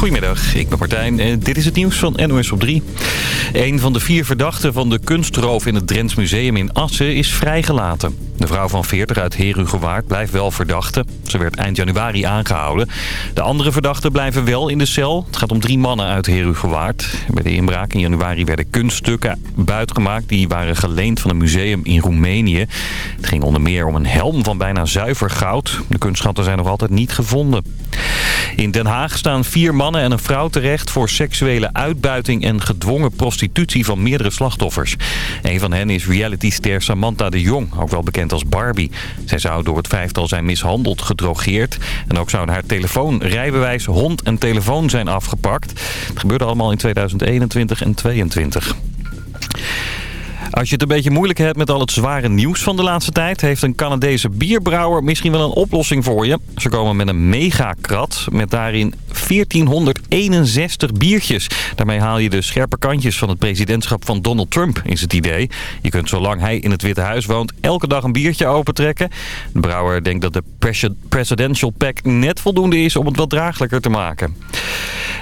Goedemiddag, ik ben Martijn en dit is het nieuws van NOS op 3. Een van de vier verdachten van de kunstroof in het Drents Museum in Assen is vrijgelaten. Vrouw van 40 uit Herugewaard blijft wel verdachte. Ze werd eind januari aangehouden. De andere verdachten blijven wel in de cel. Het gaat om drie mannen uit Herugewaard. Bij de inbraak in januari werden kunststukken buitgemaakt... die waren geleend van een museum in Roemenië. Het ging onder meer om een helm van bijna zuiver goud. De kunstschatten zijn nog altijd niet gevonden. In Den Haag staan vier mannen en een vrouw terecht voor seksuele uitbuiting en gedwongen prostitutie van meerdere slachtoffers. Een van hen is realityster Samantha de Jong, ook wel bekend als Barbie. Zij zou door het vijftal zijn mishandeld, gedrogeerd. En ook zouden haar telefoon, rijbewijs, hond en telefoon zijn afgepakt. Het gebeurde allemaal in 2021 en 2022. Als je het een beetje moeilijk hebt met al het zware nieuws van de laatste tijd... heeft een Canadese bierbrouwer misschien wel een oplossing voor je. Ze komen met een megakrat met daarin 1461 biertjes. Daarmee haal je de scherpe kantjes van het presidentschap van Donald Trump, is het idee. Je kunt zolang hij in het Witte Huis woont elke dag een biertje opentrekken. De brouwer denkt dat de presidential pack net voldoende is om het wat draaglijker te maken.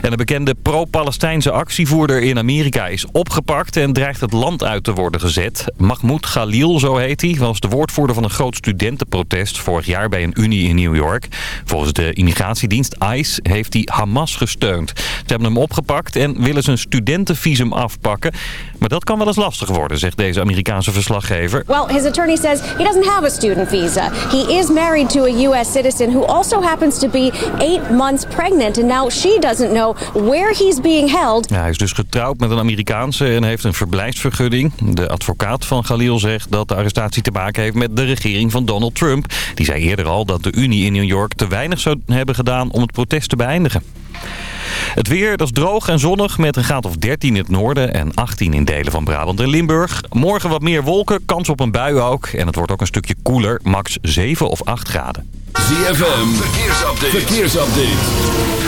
En de bekende pro-Palestijnse actievoerder in Amerika is opgepakt en dreigt het land uit te worden gezet. Mahmoud Khalil, zo heet hij, was de woordvoerder van een groot studentenprotest vorig jaar bij een unie in New York. Volgens de immigratiedienst ICE heeft hij Hamas gesteund. Ze hebben hem opgepakt en willen zijn studentenvisum afpakken. Maar dat kan wel eens lastig worden, zegt deze Amerikaanse verslaggever. Well, his attorney says he doesn't have a student visa. He is married to a U.S. citizen who also happens to be eight months pregnant. And now she doesn't know where he's being held. Ja, hij is dus getrouwd met een Amerikaanse en heeft een verblijfsvergunning. De advocaat van Khalil zegt dat de arrestatie te maken heeft met de regering van Donald Trump. Die zei eerder al dat de Unie in New York te weinig zou hebben gedaan om het protest te beëindigen. Het weer, dat is droog en zonnig met een graad of 13 in het noorden en 18 in delen van Brabant en Limburg. Morgen wat meer wolken, kans op een bui ook. En het wordt ook een stukje koeler, max 7 of 8 graden. ZFM, verkeersupdate. verkeersupdate.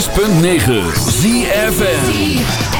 106.9 ZFN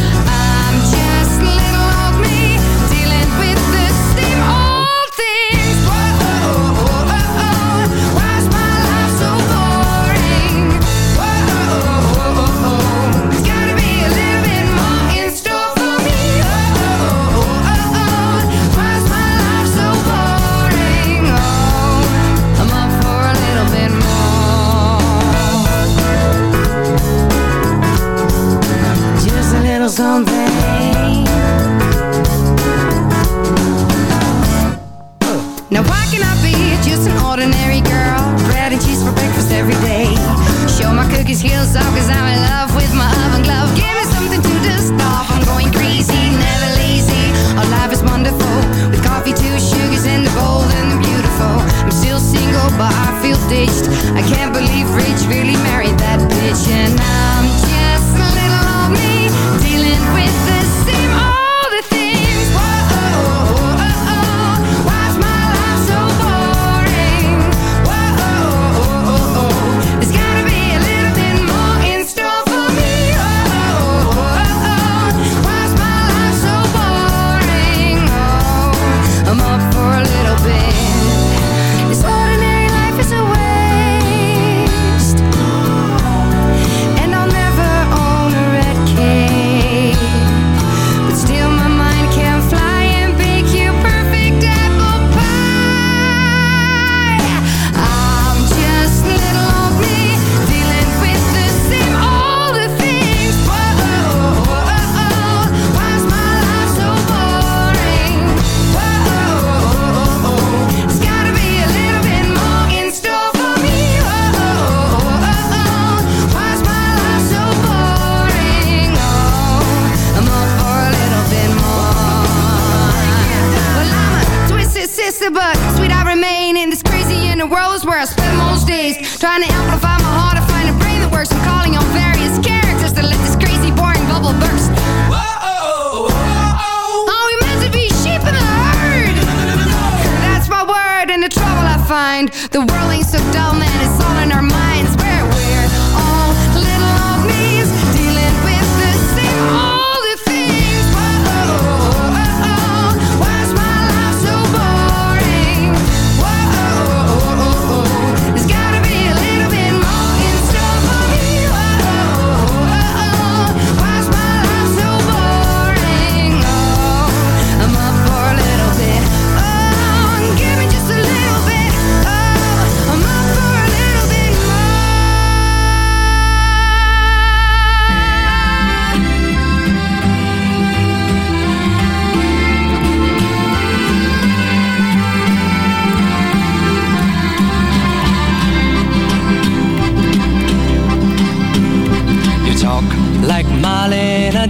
Now why can I be just an ordinary girl? Bread and cheese for breakfast every day. Show my I'm in love with my oven glove. Give me something to. I'm going crazy, never lazy. Our life is wonderful. With coffee, two sugars, the and beautiful. I'm still single, but I feel ditched. I can't believe Rich really married that bitch. And I'm with the same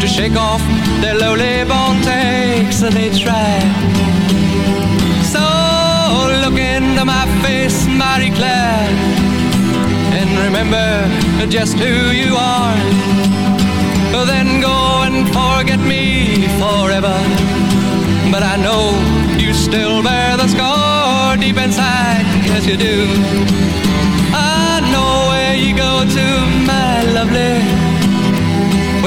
to shake off their lowly born takes, and they try. So look into my face, Marie-Claire, and remember just who you are. Then go and forget me forever. But I know you still bear the scar deep inside, yes you do.